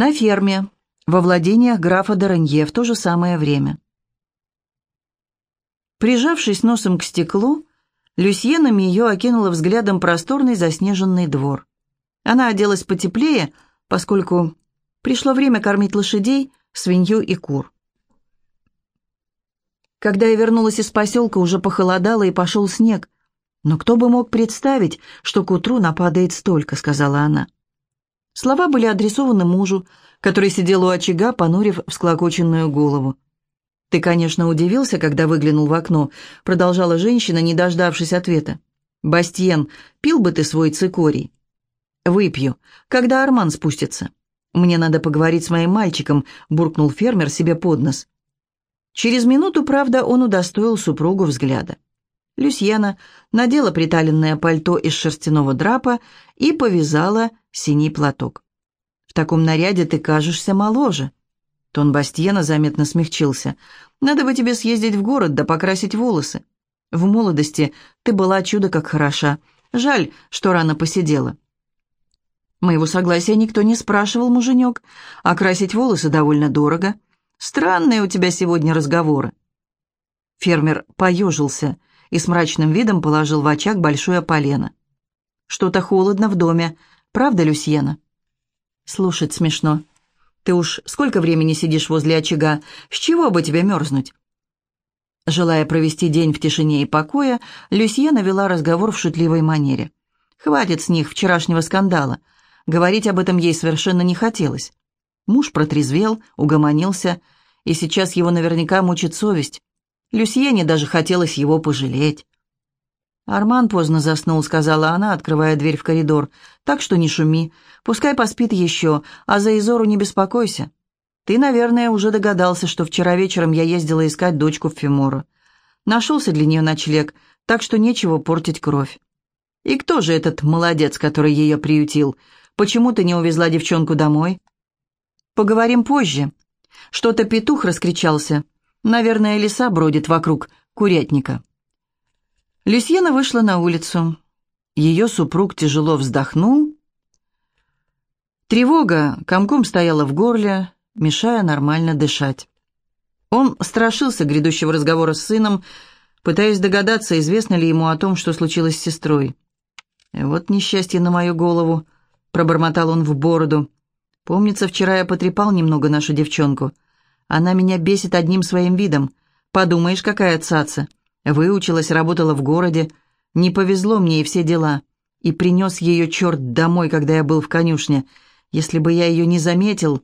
На ферме, во владениях графа Доранье в то же самое время. Прижавшись носом к стеклу, Люсьена Мио окинула взглядом просторный заснеженный двор. Она оделась потеплее, поскольку пришло время кормить лошадей, свинью и кур. Когда я вернулась из поселка, уже похолодало и пошел снег. «Но кто бы мог представить, что к утру нападает столько», — сказала она. Слова были адресованы мужу, который сидел у очага, понурив всклокоченную голову. «Ты, конечно, удивился, когда выглянул в окно», — продолжала женщина, не дождавшись ответа. «Бастиен, пил бы ты свой цикорий?» «Выпью, когда Арман спустится». «Мне надо поговорить с моим мальчиком», — буркнул фермер себе под нос. Через минуту, правда, он удостоил супругу взгляда. Люсьена надела приталенное пальто из шерстяного драпа и повязала синий платок. В таком наряде ты кажешься моложе». Тон Бастиена заметно смягчился. «Надо бы тебе съездить в город да покрасить волосы. В молодости ты была чудо как хороша. Жаль, что рано посидела». Моего согласия никто не спрашивал, муженек. А красить волосы довольно дорого. Странные у тебя сегодня разговоры. Фермер поежился и с мрачным видом положил в очаг большое полено. «Что-то холодно в доме, правда, Люсьена?» Слушать смешно. Ты уж сколько времени сидишь возле очага? С чего бы тебе мерзнуть?» Желая провести день в тишине и покое, Люсье навела разговор в шутливой манере. «Хватит с них вчерашнего скандала. Говорить об этом ей совершенно не хотелось. Муж протрезвел, угомонился, и сейчас его наверняка мучит совесть. Люсьене даже хотелось его пожалеть. «Арман поздно заснул», — сказала она, открывая дверь в коридор. «Так что не шуми. Пускай поспит еще, а за Изору не беспокойся. Ты, наверное, уже догадался, что вчера вечером я ездила искать дочку в Фимору. Нашелся для нее ночлег, так что нечего портить кровь. И кто же этот молодец, который ее приютил? Почему ты не увезла девчонку домой?» «Поговорим позже». Что-то петух раскричался. Наверное, лиса бродит вокруг курятника. Люсьена вышла на улицу. Ее супруг тяжело вздохнул. Тревога комком стояла в горле, мешая нормально дышать. Он страшился грядущего разговора с сыном, пытаясь догадаться, известно ли ему о том, что случилось с сестрой. «Вот несчастье на мою голову», — пробормотал он в бороду. «Помнится, вчера я потрепал немного нашу девчонку. Она меня бесит одним своим видом. Подумаешь, какая цаца. Выучилась, работала в городе. Не повезло мне и все дела. И принес ее черт домой, когда я был в конюшне. Если бы я ее не заметил...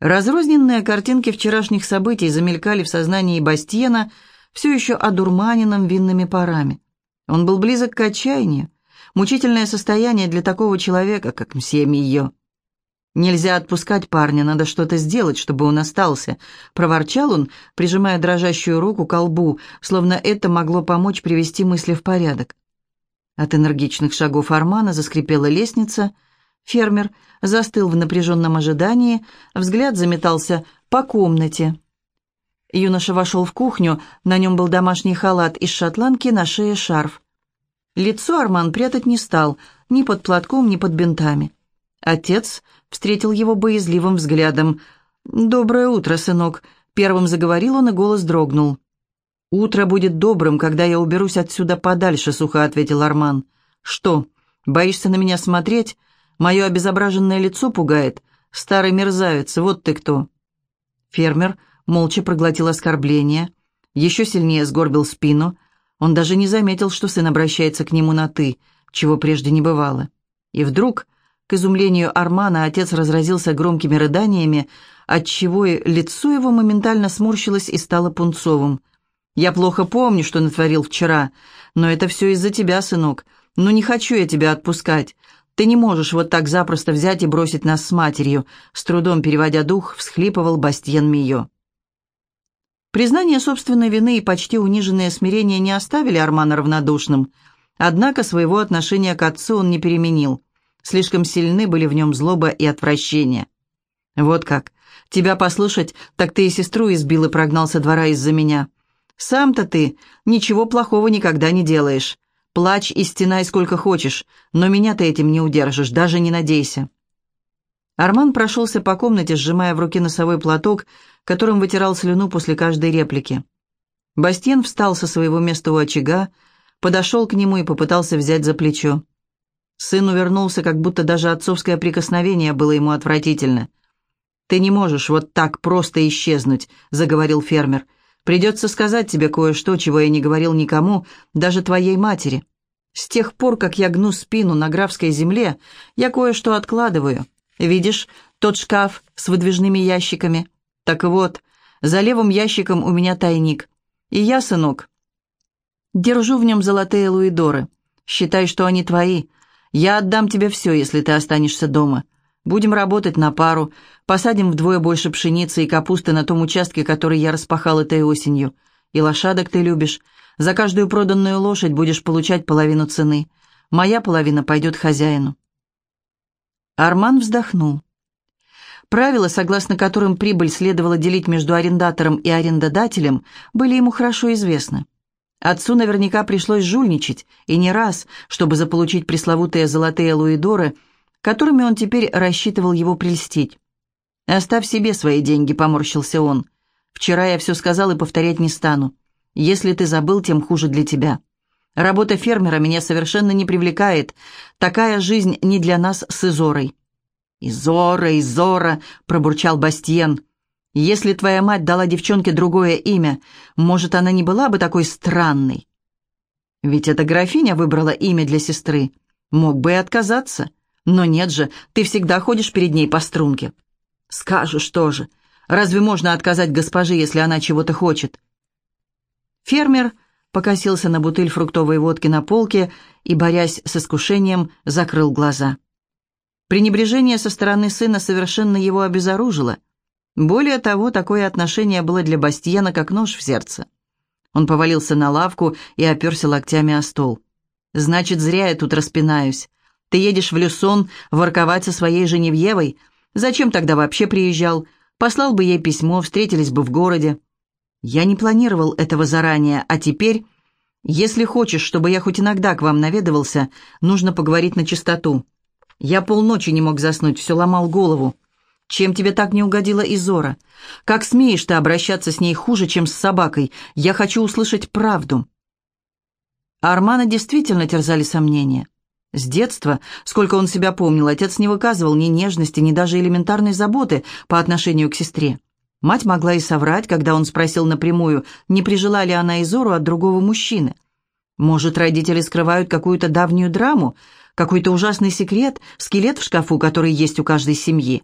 Разрозненные картинки вчерашних событий замелькали в сознании Бастиена, все еще одурманенным винными парами. Он был близок к отчаянию. Мучительное состояние для такого человека, как мсье Мийо. «Нельзя отпускать парня, надо что-то сделать, чтобы он остался», — проворчал он, прижимая дрожащую руку к колбу, словно это могло помочь привести мысли в порядок. От энергичных шагов Армана заскрипела лестница. Фермер застыл в напряженном ожидании, взгляд заметался по комнате. Юноша вошел в кухню, на нем был домашний халат из шотландки, на шее шарф. Лицо Арман прятать не стал, ни под платком, ни под бинтами. Отец встретил его боязливым взглядом. «Доброе утро, сынок», — первым заговорил он, и голос дрогнул. «Утро будет добрым, когда я уберусь отсюда подальше», — сухо ответил Арман. «Что, боишься на меня смотреть? Мое обезображенное лицо пугает? Старый мерзавец, вот ты кто!» Фермер молча проглотил оскорбление, еще сильнее сгорбил спину. Он даже не заметил, что сын обращается к нему на «ты», чего прежде не бывало. И вдруг к изумлению Армана отец разразился громкими рыданиями, отчего лицо его моментально сморщилось и стало пунцовым. «Я плохо помню, что натворил вчера, но это все из-за тебя, сынок. Ну не хочу я тебя отпускать. Ты не можешь вот так запросто взять и бросить нас с матерью», с трудом переводя дух, всхлипывал Бастьен Мио. Признание собственной вины и почти униженное смирение не оставили Армана равнодушным, однако своего отношения к отцу он не переменил – Слишком сильны были в нем злоба и отвращение. «Вот как. Тебя послушать, так ты и сестру избил и прогнал со двора из-за меня. Сам-то ты ничего плохого никогда не делаешь. Плачь и стенай сколько хочешь, но меня ты этим не удержишь, даже не надейся». Арман прошелся по комнате, сжимая в руке носовой платок, которым вытирал слюну после каждой реплики. Бастиен встал со своего места у очага, подошел к нему и попытался взять за плечо. Сын увернулся, как будто даже отцовское прикосновение было ему отвратительно. «Ты не можешь вот так просто исчезнуть», — заговорил фермер. «Придется сказать тебе кое-что, чего я не говорил никому, даже твоей матери. С тех пор, как я гну спину на графской земле, я кое-что откладываю. Видишь, тот шкаф с выдвижными ящиками? Так вот, за левым ящиком у меня тайник. И я, сынок, держу в нем золотые луидоры. Считай, что они твои, я отдам тебе все, если ты останешься дома. Будем работать на пару, посадим вдвое больше пшеницы и капусты на том участке, который я распахал этой осенью. И лошадок ты любишь. За каждую проданную лошадь будешь получать половину цены. Моя половина пойдет хозяину». Арман вздохнул. Правила, согласно которым прибыль следовало делить между арендатором и арендодателем, были ему хорошо известны. Отцу наверняка пришлось жульничать, и не раз, чтобы заполучить пресловутые золотые луидоры, которыми он теперь рассчитывал его прельстить. «Оставь себе свои деньги», — поморщился он. «Вчера я все сказал и повторять не стану. Если ты забыл, тем хуже для тебя. Работа фермера меня совершенно не привлекает. Такая жизнь не для нас с Изорой». «Изора, Изора», — пробурчал Бастиен. Если твоя мать дала девчонке другое имя, может, она не была бы такой странной? Ведь эта графиня выбрала имя для сестры. Мог бы и отказаться. Но нет же, ты всегда ходишь перед ней по струнке. Скажешь тоже. Разве можно отказать госпоже, если она чего-то хочет? Фермер покосился на бутыль фруктовой водки на полке и, борясь с искушением, закрыл глаза. Пренебрежение со стороны сына совершенно его обезоружило – более того, такое отношение было для Бастиена как нож в сердце. Он повалился на лавку и оперся локтями о стол. «Значит, зря я тут распинаюсь. Ты едешь в Люсон ворковать со своей Женевьевой? Зачем тогда вообще приезжал? Послал бы ей письмо, встретились бы в городе». «Я не планировал этого заранее, а теперь...» «Если хочешь, чтобы я хоть иногда к вам наведывался, нужно поговорить на чистоту. Я полночи не мог заснуть, все ломал голову. Чем тебе так не угодила Изора? Как смеешь ты обращаться с ней хуже, чем с собакой? Я хочу услышать правду». Армана действительно терзали сомнения. С детства, сколько он себя помнил, отец не выказывал ни нежности, ни даже элементарной заботы по отношению к сестре. Мать могла и соврать, когда он спросил напрямую, не прижила ли она Изору от другого мужчины. Может, родители скрывают какую-то давнюю драму, какой-то ужасный секрет, скелет в шкафу, который есть у каждой семьи.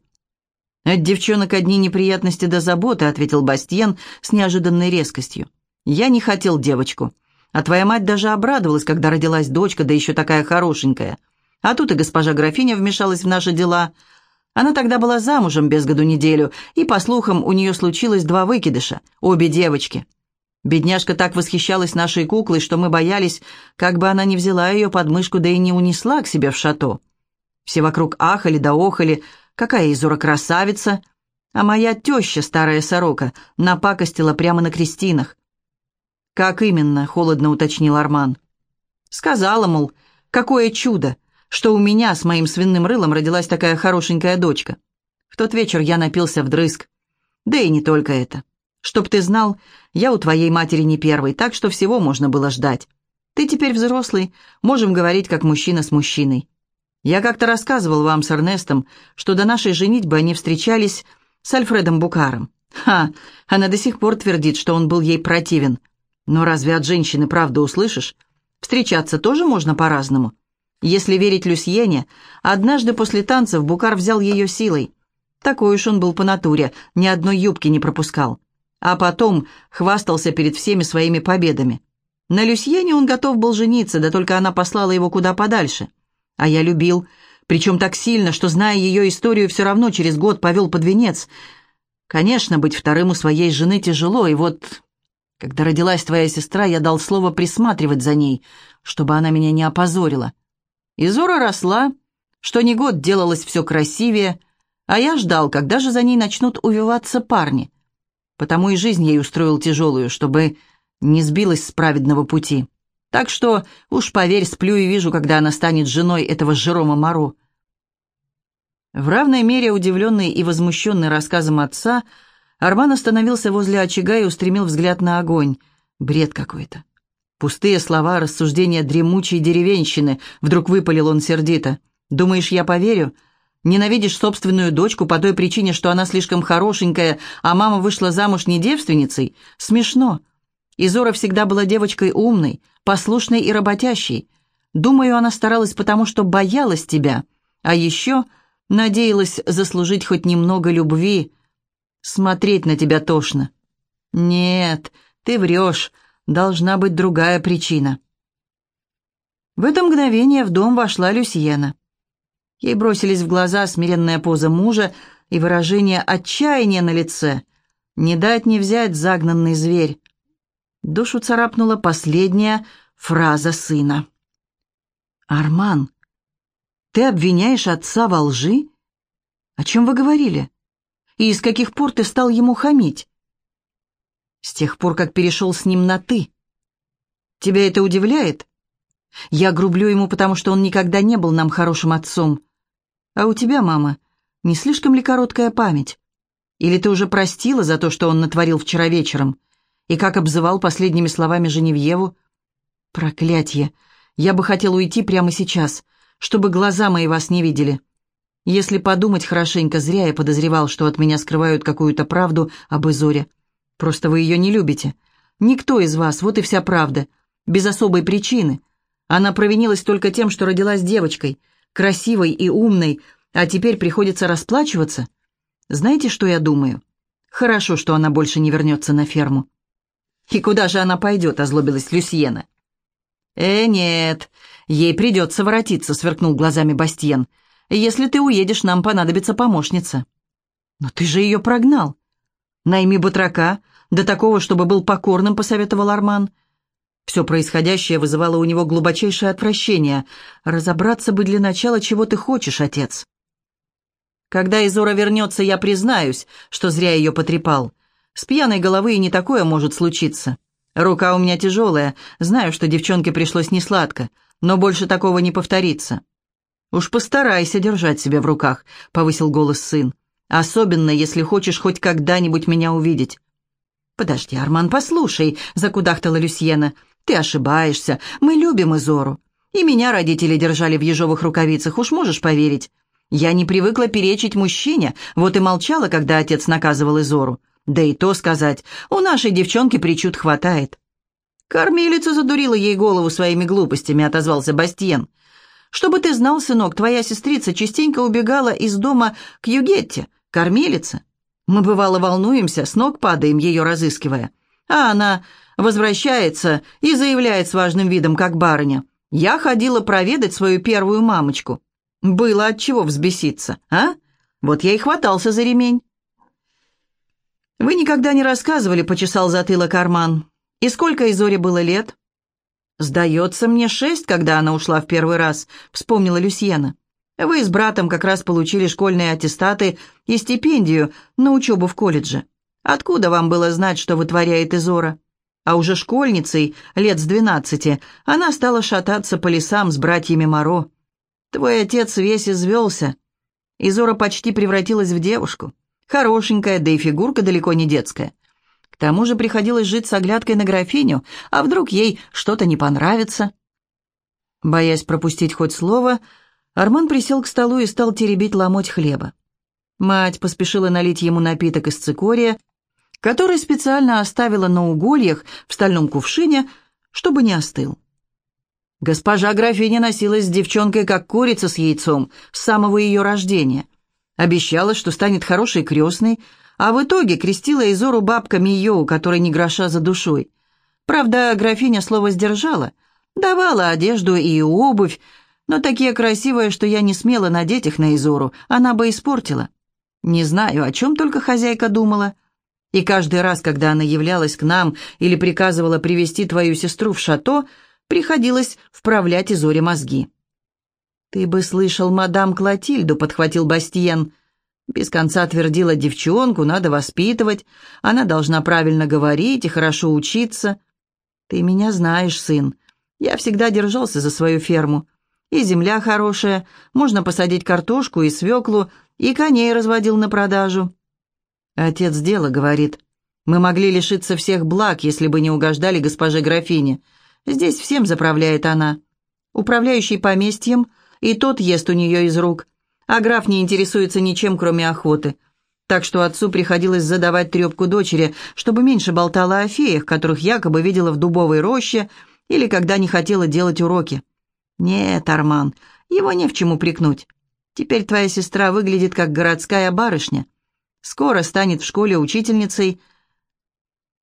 «От девчонок одни неприятности до заботы», — ответил Бастьен с неожиданной резкостью. «Я не хотел девочку. А твоя мать даже обрадовалась, когда родилась дочка, да еще такая хорошенькая. А тут и госпожа графиня вмешалась в наши дела. Она тогда была замужем без году неделю, и, по слухам, у нее случилось два выкидыша, обе девочки. Бедняжка так восхищалась нашей куклой, что мы боялись, как бы она не взяла ее под мышку, да и не унесла к себе в шато. Все вокруг ахали да охали, — какая Изора красавица, а моя теща, старая сорока, напакостила прямо на крестинах. «Как именно?» — холодно уточнил Арман. «Сказала, мол, какое чудо, что у меня с моим свиным рылом родилась такая хорошенькая дочка. В тот вечер я напился вдрызг. Да и не только это. Чтоб ты знал, я у твоей матери не первый, так что всего можно было ждать. Ты теперь взрослый, можем говорить как мужчина с мужчиной. Я как-то рассказывал вам с Эрнестом, что до нашей женитьбы они встречались с Альфредом Букаром. Ха, она до сих пор твердит, что он был ей противен. Но разве от женщины правду услышишь? Встречаться тоже можно по-разному. Если верить Люсьене, однажды после танцев Букар взял ее силой. Такой уж он был по натуре, ни одной юбки не пропускал. А потом хвастался перед всеми своими победами. На Люсьене он готов был жениться, да только она послала его куда подальше. А я любил, причем так сильно, что, зная ее историю, все равно через год повел под венец. Конечно, быть вторым у своей жены тяжело, и вот, когда родилась твоя сестра, я дал слово присматривать за ней, чтобы она меня не опозорила. И Зора росла, что не год делалось все красивее, а я ждал, когда же за ней начнут увиваться парни. Потому и жизнь ей устроил тяжелую, чтобы не сбилась с праведного пути. Так что, уж поверь, сплю и вижу, когда она станет женой этого Жерома Моро. В равной мере удивленный и возмущенный рассказом отца, Арман остановился возле очага и устремил взгляд на огонь. Бред какой-то. Пустые слова, рассуждения дремучей деревенщины, вдруг выпалил он сердито. «Думаешь, я поверю? Ненавидишь собственную дочку по той причине, что она слишком хорошенькая, а мама вышла замуж не девственницей? Смешно. Изора всегда была девочкой умной, послушной и работящей. Думаю, она старалась потому, что боялась тебя. А еще Надеялась заслужить хоть немного любви. Смотреть на тебя тошно. Нет, ты врешь. Должна быть другая причина. В это мгновение в дом вошла Люсьена. Ей бросились в глаза смиренная поза мужа и выражение отчаяния на лице. Не дать не взять загнанный зверь. Душу царапнула последняя фраза сына. «Арман, ты обвиняешь отца во лжи? О чем вы говорили? И с каких пор ты стал ему хамить? С тех пор, как перешел с ним на «ты». Тебя это удивляет? Я грублю ему, потому что он никогда не был нам хорошим отцом. А у тебя, мама, не слишком ли короткая память? Или ты уже простила за то, что он натворил вчера вечером? И как обзывал последними словами Женевьеву? Проклятье! Я бы хотел уйти прямо сейчас чтобы глаза мои вас не видели. Если подумать хорошенько, зря я подозревал, что от меня скрывают какую-то правду об Изоре. Просто вы ее не любите. Никто из вас, вот и вся правда. Без особой причины. Она провинилась только тем, что родилась девочкой, красивой и умной, а теперь приходится расплачиваться. Знаете, что я думаю? Хорошо, что она больше не вернется на ферму. «И куда же она пойдет?» — озлобилась Люсьена. «Э, нет, ей придется воротиться», — сверкнул глазами Бастьен. «Если ты уедешь, нам понадобится помощница». «Но ты же ее прогнал». «Найми батрака, до такого, чтобы был покорным», — посоветовал Арман. Все происходящее вызывало у него глубочайшее отвращение. «Разобраться бы для начала, чего ты хочешь, отец». «Когда Изора вернется, я признаюсь, что зря ее потрепал. С пьяной головы и не такое может случиться». Рука у меня тяжелая, знаю, что девчонке пришлось несладко, но больше такого не повторится. Уж постарайся держать себя в руках, повысил голос сын. Особенно, если хочешь хоть когда-нибудь меня увидеть. Подожди, Арман, послушай, закудахтала Люсьена. Ты ошибаешься. Мы любим Изору. И меня родители держали в ежовых рукавицах, уж можешь поверить. Я не привыкла перечить мужчине, вот и молчала, когда отец наказывал Изору. Да и то сказать, у нашей девчонки причуд хватает. Кормилица задурила ей голову своими глупостями, отозвался Бастиен. Чтобы ты знал, сынок, твоя сестрица частенько убегала из дома к Югетте, кормилица. Мы, бывало, волнуемся, с ног падаем, ее разыскивая. А она возвращается и заявляет с важным видом, как барыня. «Я ходила проведать свою первую мамочку». Было от чего взбеситься, а? Вот я и хватался за ремень. «Вы никогда не рассказывали», — почесал затылок Арман. «И сколько Изоре было лет?» «Сдается мне шесть, когда она ушла в первый раз», — вспомнила Люсьена. «Вы с братом как раз получили школьные аттестаты и стипендию на учебу в колледже. Откуда вам было знать, что вытворяет Изора?» А уже школьницей, лет с двенадцати, она стала шататься по лесам с братьями Моро. «Твой отец весь извелся. Изора почти превратилась в девушку. Хорошенькая, да и фигурка далеко не детская. К тому же приходилось жить с оглядкой на графиню, а вдруг ей что-то не понравится. Боясь пропустить хоть слово, Арман присел к столу и стал теребить ломоть хлеба. Мать поспешила налить ему напиток из цикория, который специально оставила на угольях в стальном кувшине, чтобы не остыл. Госпожа графиня носилась с девчонкой, как курица с яйцом, с самого ее рождения. Обещала, что станет хорошей крестной, а в итоге крестила Изору бабка Мио, у которой ни гроша за душой. Правда, графиня слово сдержала, давала одежду и обувь, но такие красивые, что я не смела надеть их на Изору, она бы испортила. Не знаю, о чем только хозяйка думала. И каждый раз, когда она являлась к нам или приказывала привести твою сестру в шато, приходилось вправлять Изоре мозги. «Ты бы слышал мадам Клотильду», — подхватил Бастиен. Без конца твердила девчонку, надо воспитывать, она должна правильно говорить и хорошо учиться. «Ты меня знаешь, сын. Я всегда держался за свою ферму. И земля хорошая, можно посадить картошку и свеклу, и коней разводил на продажу. Отец дела говорит, мы могли лишиться всех благ, если бы не угождали госпоже графине. Здесь всем заправляет она. Управляющий поместьем, и тот ест у нее из рук, а граф не интересуется ничем, кроме охоты. Так что отцу приходилось задавать трепку дочери, чтобы меньше болтала о феях, которых якобы видела в дубовой роще или когда не хотела делать уроки. «Нет, Арман, его не в чем упрекнуть. Теперь твоя сестра выглядит как городская барышня. Скоро станет в школе учительницей.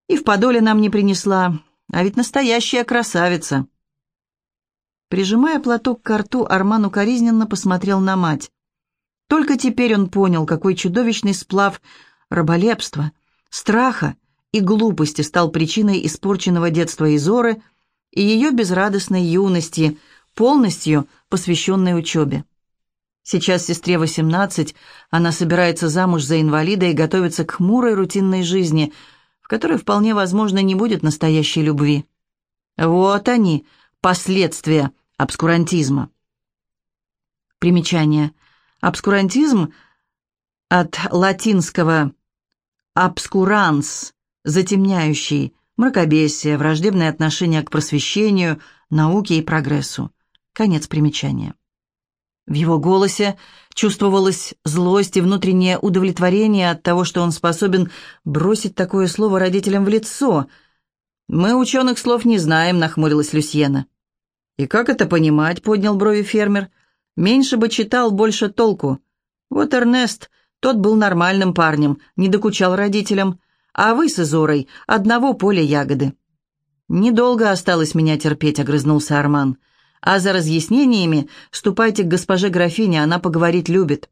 И в подоле нам не принесла, а ведь настоящая красавица». Прижимая платок к рту, Арман укоризненно посмотрел на мать. Только теперь он понял, какой чудовищный сплав раболепства, страха и глупости стал причиной испорченного детства Изоры и ее безрадостной юности, полностью посвященной учебе. Сейчас сестре 18, она собирается замуж за инвалида и готовится к хмурой рутинной жизни, в которой вполне возможно не будет настоящей любви. Вот они, последствия обскурантизма. Примечание. Обскурантизм от латинского «обскуранс» – затемняющий, мракобесие, враждебное отношение к просвещению, науке и прогрессу. Конец примечания. В его голосе чувствовалась злость и внутреннее удовлетворение от того, что он способен бросить такое слово родителям в лицо. «Мы ученых слов не знаем», — нахмурилась Люсьена. «И как это понимать?» — поднял брови фермер. «Меньше бы читал, больше толку. Вот Эрнест, тот был нормальным парнем, не докучал родителям, а вы с Изорой одного поля ягоды». «Недолго осталось меня терпеть», — огрызнулся Арман. «А за разъяснениями ступайте к госпоже графине, она поговорить любит».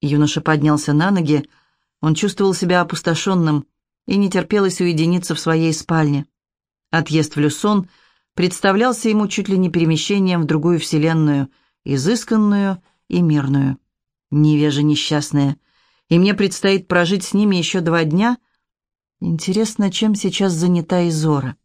Юноша поднялся на ноги. Он чувствовал себя опустошенным и не терпелось уединиться в своей спальне. Отъезд в Люсон — представлялся ему чуть ли не перемещением в другую вселенную, изысканную и мирную. Невежа несчастная. И мне предстоит прожить с ними еще два дня. Интересно, чем сейчас занята Изора?